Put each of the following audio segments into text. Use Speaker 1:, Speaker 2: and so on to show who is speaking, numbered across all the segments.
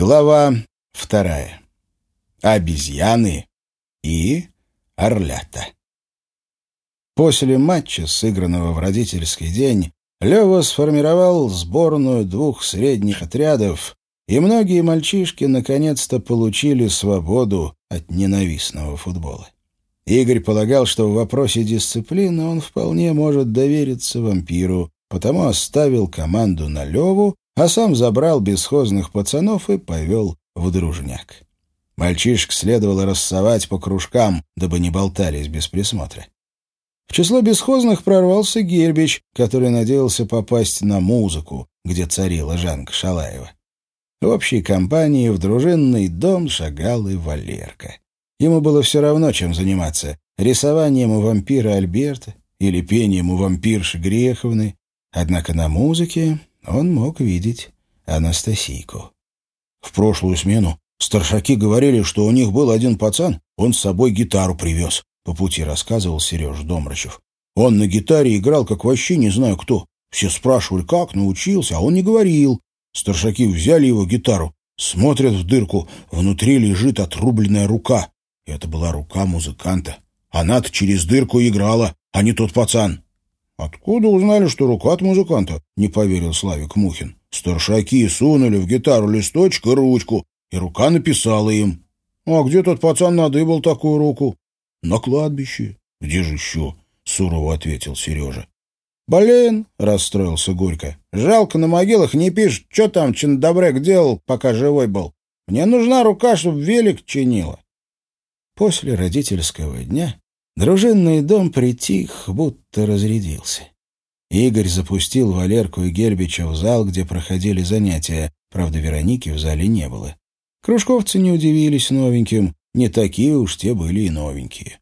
Speaker 1: Глава вторая. Обезьяны и орлята. После матча, сыгранного в родительский день, Лева сформировал сборную двух средних отрядов, и многие мальчишки наконец-то получили свободу от ненавистного футбола. Игорь полагал, что в вопросе дисциплины он вполне может довериться вампиру, потому оставил команду на Леву, а сам забрал бесхозных пацанов и повел в дружняк. Мальчишек следовало рассовать по кружкам, дабы не болтались без присмотра. В число бесхозных прорвался Гербич, который надеялся попасть на музыку, где царила Жанка Шалаева. В общей компании в дружинный дом шагал и Валерка. Ему было все равно, чем заниматься — рисованием у вампира Альберта или пением у вампирши Греховны. Однако на музыке он мог видеть Анастасийку. В прошлую смену старшаки говорили, что у них был один пацан, он с собой гитару привез, по пути рассказывал Сереж Домрачев. Он на гитаре играл, как вообще не знаю кто. Все спрашивали, как научился, а он не говорил. Старшаки взяли его гитару, смотрят в дырку, внутри лежит отрубленная рука. Это была рука музыканта. Она-то через дырку играла, а не тот пацан. «Откуда узнали, что рука от музыканта?» — не поверил Славик Мухин. Старшаки сунули в гитару листочек и ручку, и рука написала им. «А где тот пацан надыбал такую руку?» «На кладбище». «Где же еще?» — сурово ответил Сережа. «Блин!» — расстроился Горько. «Жалко, на могилах не пишет, что там Чиндобрек делал, пока живой был. Мне нужна рука, чтобы велик чинила». После родительского дня Дружинный дом притих, будто разрядился. Игорь запустил Валерку и Гербича в зал, где проходили занятия. Правда, Вероники в зале не было. Кружковцы не удивились новеньким. Не такие уж те были и новенькие.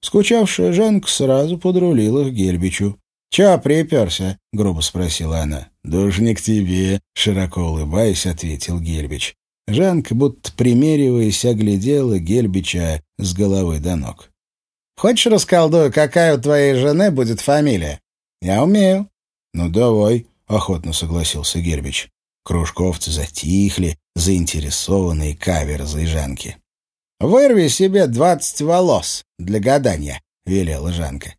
Speaker 1: Скучавшая Жанка сразу подрулила к Гербичу. «Чё приперся?» — грубо спросила она. «Должник тебе», — широко улыбаясь, ответил Гельбич. Жанка, будто примериваясь, оглядела Гельбича с головы до ног. Хочешь расколдую, какая у твоей жены будет фамилия? Я умею. Ну, давай, охотно согласился Гербич. Кружковцы затихли, заинтересованные каверзой Жанки. «Вырви себе двадцать волос для гадания», — велела Жанка.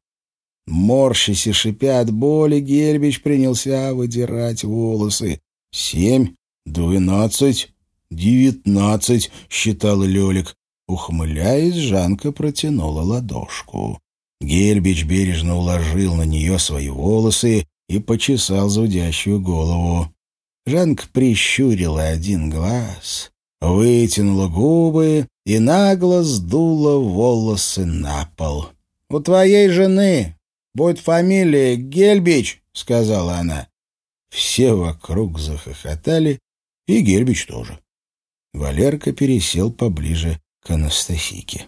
Speaker 1: Морщись и шипя от боли, Гербич принялся выдирать волосы. «Семь, двенадцать, девятнадцать», — считал Лёлик. Ухмыляясь, Жанка протянула ладошку. Гельбич бережно уложил на нее свои волосы и почесал зудящую голову. Жанка прищурила один глаз, вытянула губы и нагло сдула волосы на пол. — У твоей жены будет фамилия Гельбич, — сказала она. Все вокруг захохотали, и Гельбич тоже. Валерка пересел поближе к Анастасийке.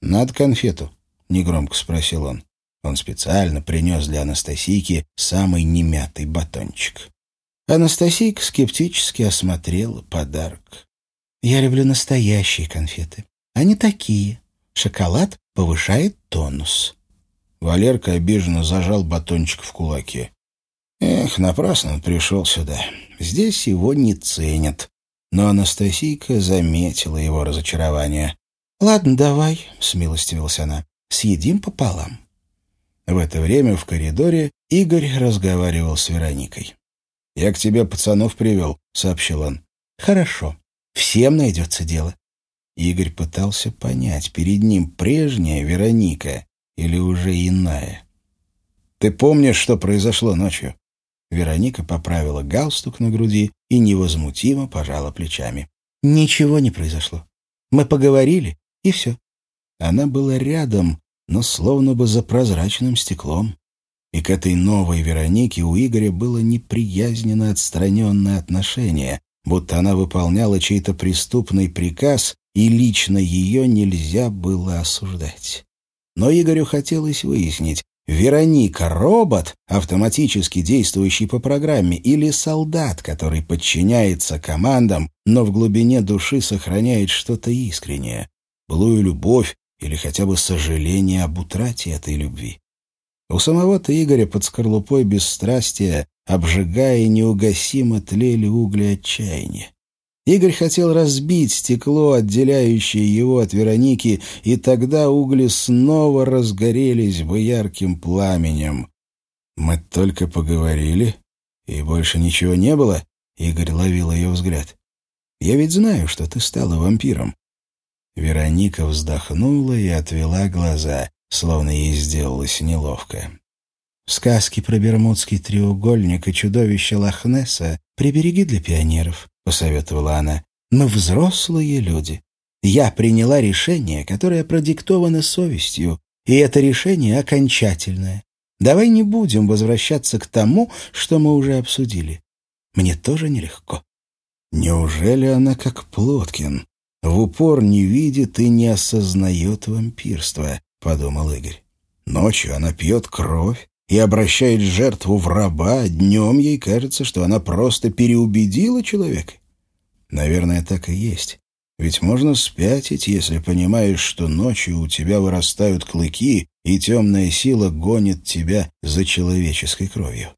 Speaker 1: «Надо конфету?» — негромко спросил он. Он специально принес для Анастасийки самый немятый батончик. Анастасийка скептически осмотрела подарок. «Я люблю настоящие конфеты, не такие. Шоколад повышает тонус». Валерка обиженно зажал батончик в кулаке. Эх, напрасно он пришел сюда. Здесь его не ценят. Но Анастасийка заметила его разочарование. «Ладно, давай», — смилостивилась она, — «съедим пополам». В это время в коридоре Игорь разговаривал с Вероникой. «Я к тебе пацанов привел», — сообщил он. «Хорошо. Всем найдется дело». Игорь пытался понять, перед ним прежняя Вероника или уже иная. «Ты помнишь, что произошло ночью?» Вероника поправила галстук на груди и невозмутимо пожала плечами. «Ничего не произошло. Мы поговорили, и все». Она была рядом, но словно бы за прозрачным стеклом. И к этой новой Веронике у Игоря было неприязненно отстраненное отношение, будто она выполняла чей-то преступный приказ, и лично ее нельзя было осуждать. Но Игорю хотелось выяснить, Вероника — робот, автоматически действующий по программе, или солдат, который подчиняется командам, но в глубине души сохраняет что-то искреннее, былую любовь или хотя бы сожаление об утрате этой любви. У самого-то Игоря под скорлупой бесстрастия, обжигая неугасимо тлели угли отчаяния. Игорь хотел разбить стекло, отделяющее его от Вероники, и тогда угли снова разгорелись бы ярким пламенем. «Мы только поговорили, и больше ничего не было?» — Игорь ловил ее взгляд. «Я ведь знаю, что ты стала вампиром». Вероника вздохнула и отвела глаза, словно ей сделалось неловко. «Сказки про Бермудский треугольник и чудовище Лохнесса прибереги для пионеров», — посоветовала она. «Мы взрослые люди. Я приняла решение, которое продиктовано совестью, и это решение окончательное. Давай не будем возвращаться к тому, что мы уже обсудили. Мне тоже нелегко». Неужели она как Плоткин? В упор не видит и не осознает вампирства, подумал Игорь. Ночью она пьет кровь, и обращает жертву в раба, днем ей кажется, что она просто переубедила человека. Наверное, так и есть. Ведь можно спятить, если понимаешь, что ночью у тебя вырастают клыки, и темная сила гонит тебя за человеческой кровью.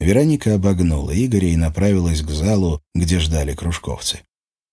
Speaker 1: Вероника обогнула Игоря и направилась к залу, где ждали кружковцы.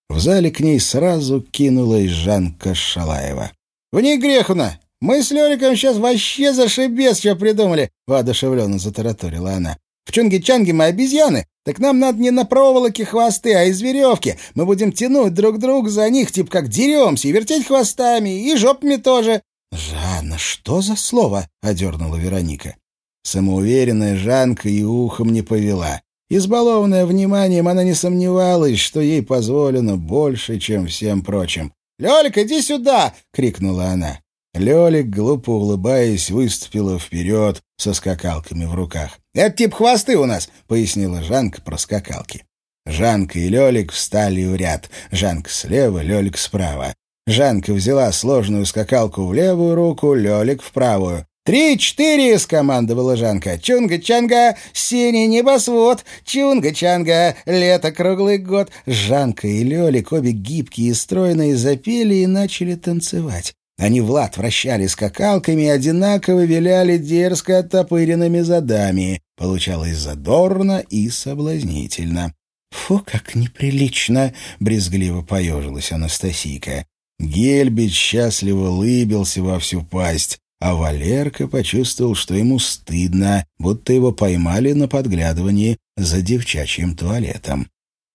Speaker 1: В зале к ней сразу кинулась Жанка Шалаева. «В ней грехуна! Мы с Лёликом сейчас вообще зашибес что придумали!» — воодушевленно затараторила она. «В Чунге-Чанге мы обезьяны, так нам надо не на проволоке хвосты, а из веревки. Мы будем тянуть друг друга за них, типа как деремся, и вертеть хвостами, и жопами тоже». «Жанна, что за слово?» — одернула Вероника. Самоуверенная Жанка и ухом не повела. Избалованная вниманием, она не сомневалась, что ей позволено больше, чем всем прочим. «Лёлик, иди сюда!» — крикнула она. Лёлик, глупо улыбаясь, выступила вперед со скакалками в руках. «Это тип хвосты у нас», — пояснила Жанка про скакалки. Жанка и Лёлик встали в ряд. Жанка слева, Лёлик справа. Жанка взяла сложную скакалку в левую руку, Лёлик в правую. «Три-четыре!» — скомандовала Жанка. «Чунга-чанга! Синий небосвод! Чунга-чанга! Лето круглый год!» Жанка и Лёлик, обе гибкие и стройные, запели и начали танцевать. Они в лад вращали скакалками и одинаково виляли дерзко оттопыренными задами. Получалось задорно и соблазнительно. «Фу, как неприлично!» — брезгливо поежилась Анастасийка. Гельбич счастливо лыбился во всю пасть, а Валерка почувствовал, что ему стыдно, будто его поймали на подглядывании за девчачьим туалетом.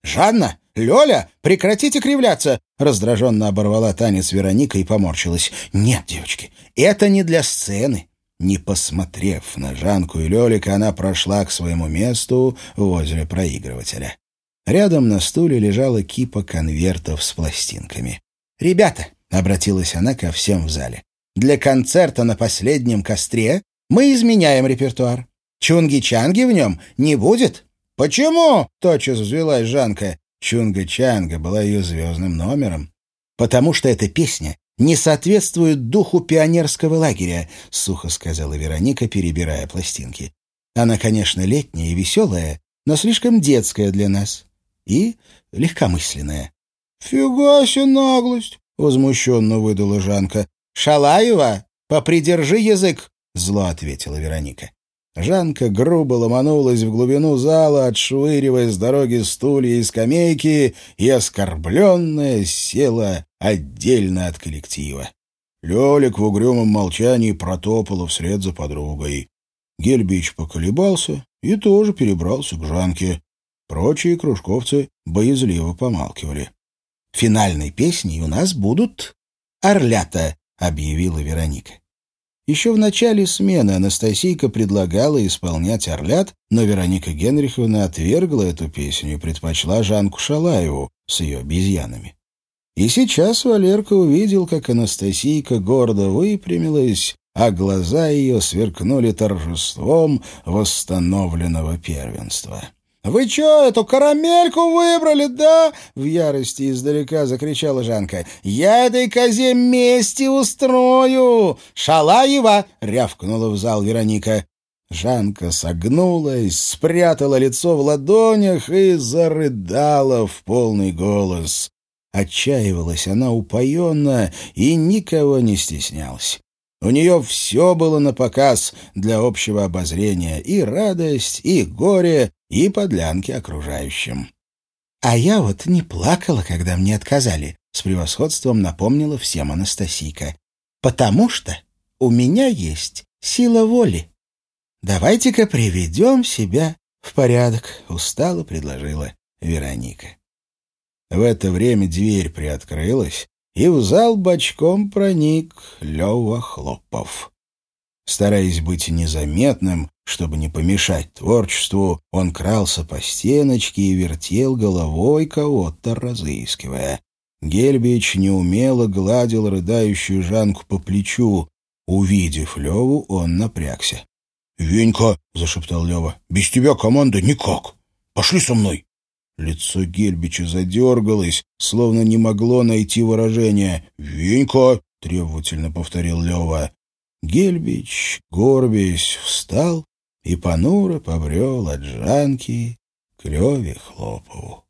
Speaker 1: «Жанна! Лёля! Прекратите кривляться!» Раздраженно оборвала танец Вероника и поморщилась. «Нет, девочки, это не для сцены». Не посмотрев на Жанку и Лёлика, она прошла к своему месту возле проигрывателя. Рядом на стуле лежала кипа конвертов с пластинками. «Ребята!» — обратилась она ко всем в зале. «Для концерта на последнем костре мы изменяем репертуар. Чунги-чанги в нем не будет». «Почему?» — тотчас взвелась Жанка. Чунга-Чанга была ее звездным номером. «Потому что эта песня не соответствует духу пионерского лагеря», — сухо сказала Вероника, перебирая пластинки. «Она, конечно, летняя и веселая, но слишком детская для нас. И легкомысленная». «Фига себе наглость!» — возмущенно выдала Жанка. «Шалаева, попридержи язык!» — зло ответила Вероника. Жанка грубо ломанулась в глубину зала, отшвыривая с дороги стулья и скамейки, и оскорбленная села отдельно от коллектива. Лёлик в угрюмом молчании протопала вслед за подругой. Гельбич поколебался и тоже перебрался к Жанке. Прочие кружковцы боязливо помалкивали. «Финальной песней у нас будут «Орлята», — объявила Вероника. Еще в начале смены Анастасийка предлагала исполнять «Орлят», но Вероника Генриховна отвергла эту песню и предпочла Жанку Шалаеву с ее обезьянами. И сейчас Валерка увидел, как Анастасийка гордо выпрямилась, а глаза ее сверкнули торжеством восстановленного первенства. «Вы чё, эту карамельку выбрали, да?» — в ярости издалека закричала Жанка. «Я этой козе мести устрою!» «Шалаева!» — рявкнула в зал Вероника. Жанка согнулась, спрятала лицо в ладонях и зарыдала в полный голос. Отчаивалась она упоенно и никого не стеснялась. У нее все было на показ для общего обозрения, и радость, и горе, и подлянки окружающим. А я вот не плакала, когда мне отказали, с превосходством напомнила всем Анастасийка. Потому что у меня есть сила воли. Давайте-ка приведем себя в порядок, устало предложила Вероника. В это время дверь приоткрылась, и в зал бочком проник Лева Хлопов. Стараясь быть незаметным, чтобы не помешать творчеству, он крался по стеночке и вертел головой кого-то разыскивая. Гельбич неумело гладил рыдающую Жанку по плечу. Увидев Леву, он напрягся. — Венька, — зашептал Лева, — без тебя команда никак. Пошли со мной. Лицо Гельбича задергалось, словно не могло найти выражение. «Венька!» — требовательно повторил Лева. Гельбич, горбясь, встал и понуро побрел от Жанки к Леве Хлопову.